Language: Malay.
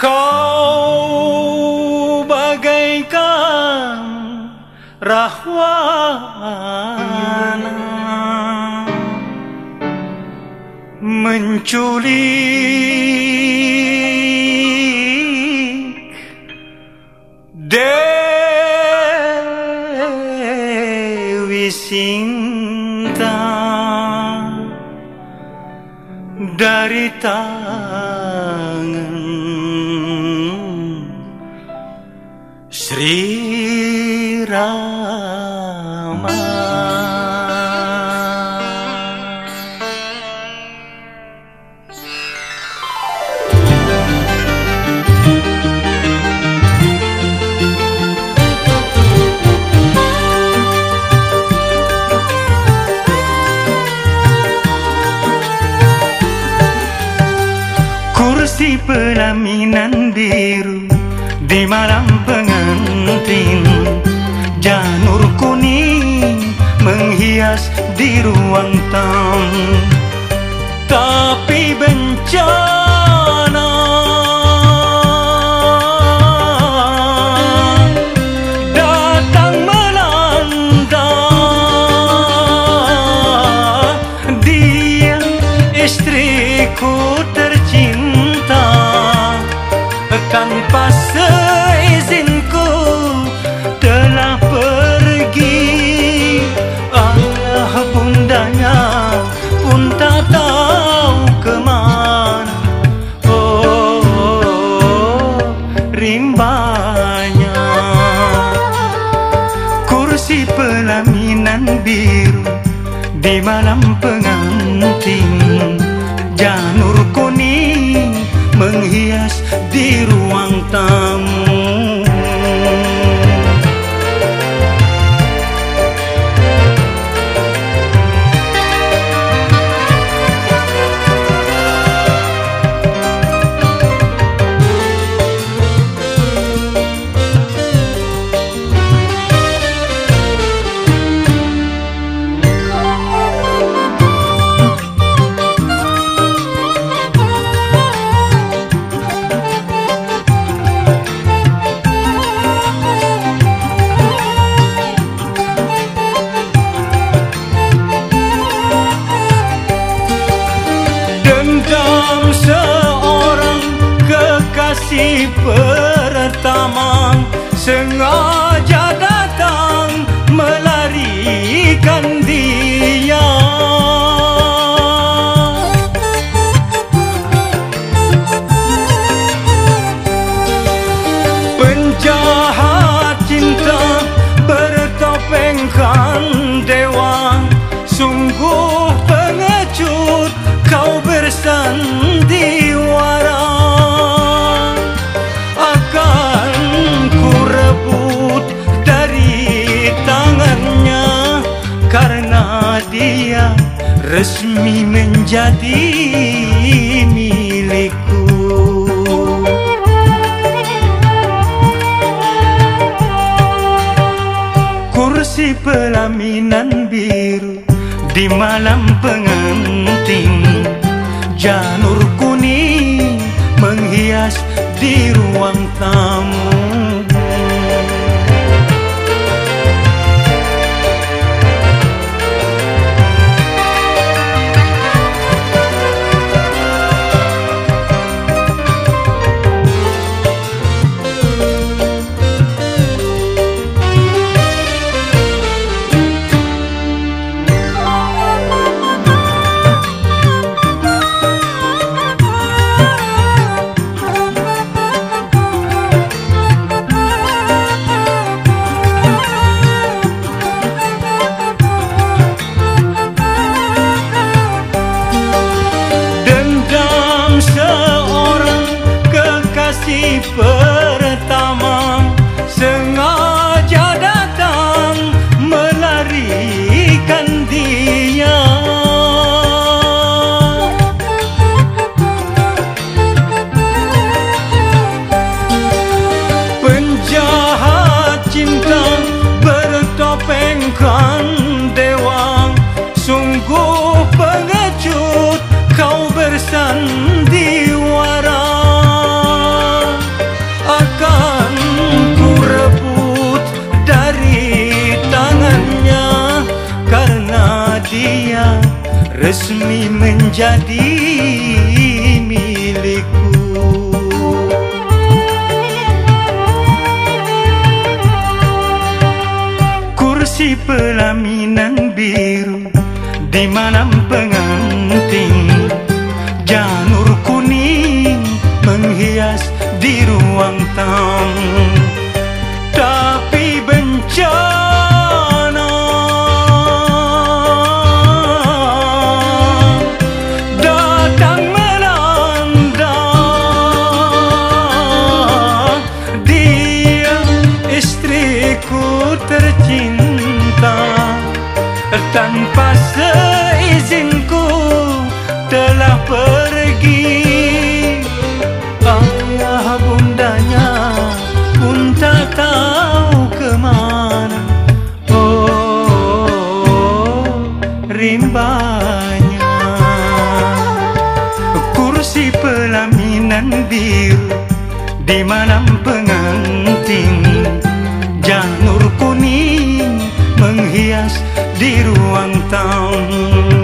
Kau bagaikan rahwana. Menculik Dewi Sinta. Dari tangan Sri Rama Kursi pelaminan biru di malam pengantin Janur kuning menghias di ruang tamu. Tapi bencana datang melanda. Dia istriku tercinta. Tanpa seizinku pelaminan biru di malam pengantin. Janur kuning menghias di ruang tamu kekasih pertama Sengaja datang melarikan dia. Penjahat cinta bertopengkan dewa. Sungguh pengecut kau bersandiwara dia resmi menjadi milikku. Kursi pelaminan biru di malam pengantin. Janur kuning menghias di ruang tamu kini menjadi milikku. Kursi pelaminan biru di malam pengantin. Janur kuning menghias di ruang Tanpa seizinku telah pergi. Ayah bundanya pun tak tahu ke mana Oh, rimbanya. Kursi pelaminan biru di malam pengantin. Janur kuning menghias di ruang tamu